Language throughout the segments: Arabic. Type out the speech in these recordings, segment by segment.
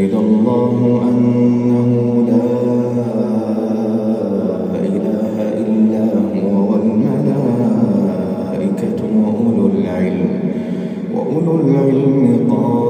شهد الله أنه لا إله إلا هو والملائكة وأولو العلم وأولو العلم قائما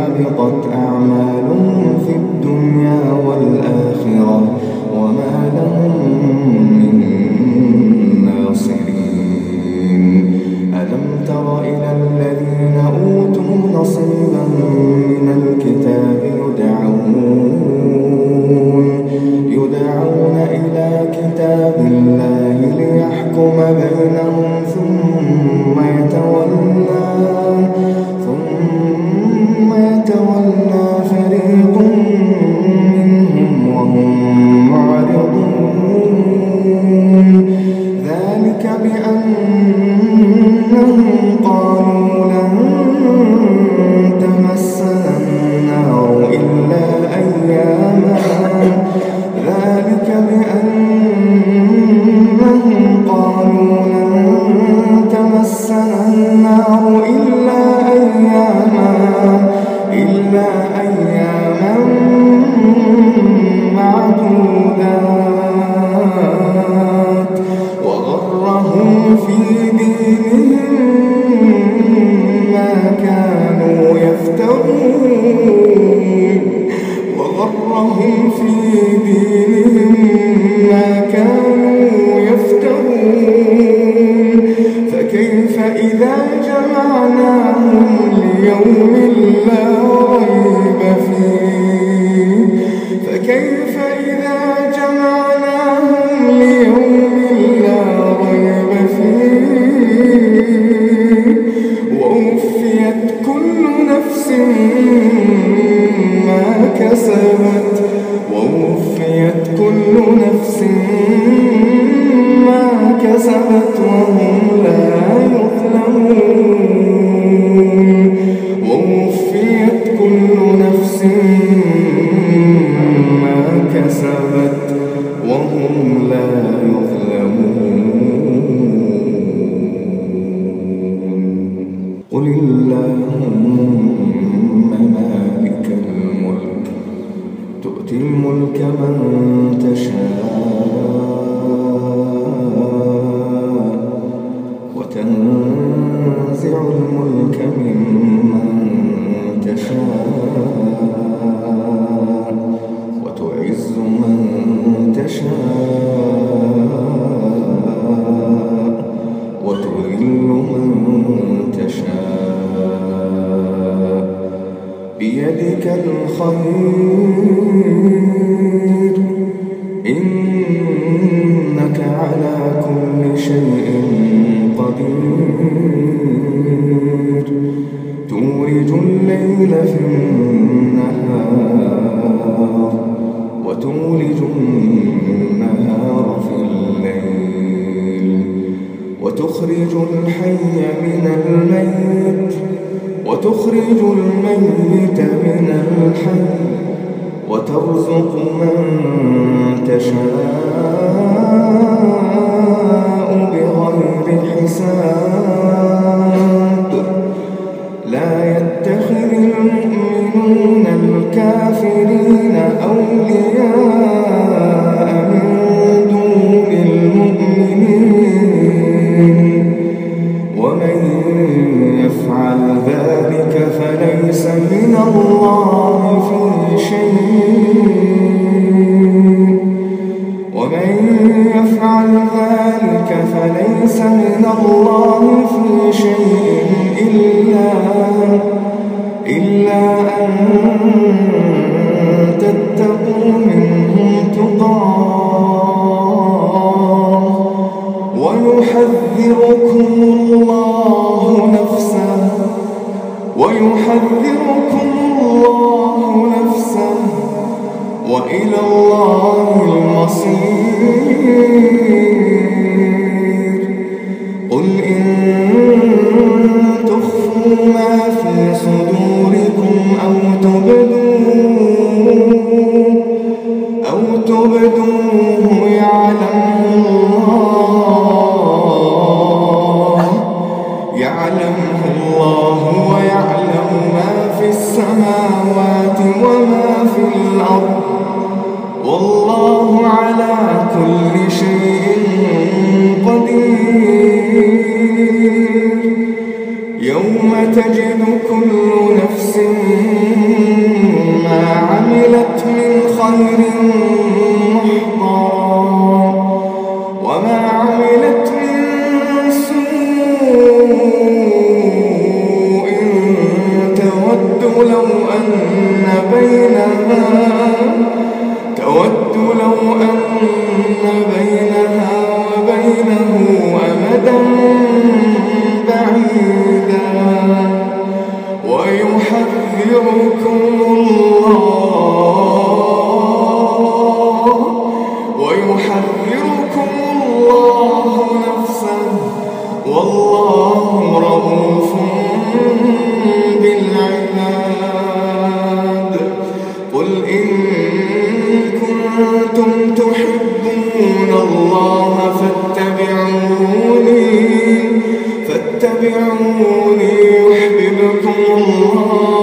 حبطت أعمالهم في الدنيا والآخرة وما لهم من ناصرين ألم تر إلى الذين أوتوا نصيبا من الكتاب يدعون كانوا يفترون وغرهم في دينهم كسبت ووفيت كل نفس ما كسبت وهم لا يظلمون. ووفيت كل نفس ما كسبت وهم لا يظلمون. قل اللهم خبير. إنك على كل شيء قدير. تورج الليل في النهار وتولج النهار في الليل وتخرج الحي من الميت. وتخرج الميت من الحي وترزق من تشاء بغير حساب. لا يتخذ المؤمنون الكافرين أولياء. فليس من الله في شيء إلا, إلا أن تتقوا منهم تقاه ويحذركم الله نفسه ويحذركم Senhor. مدى بعيدا ويحذركم الله منهم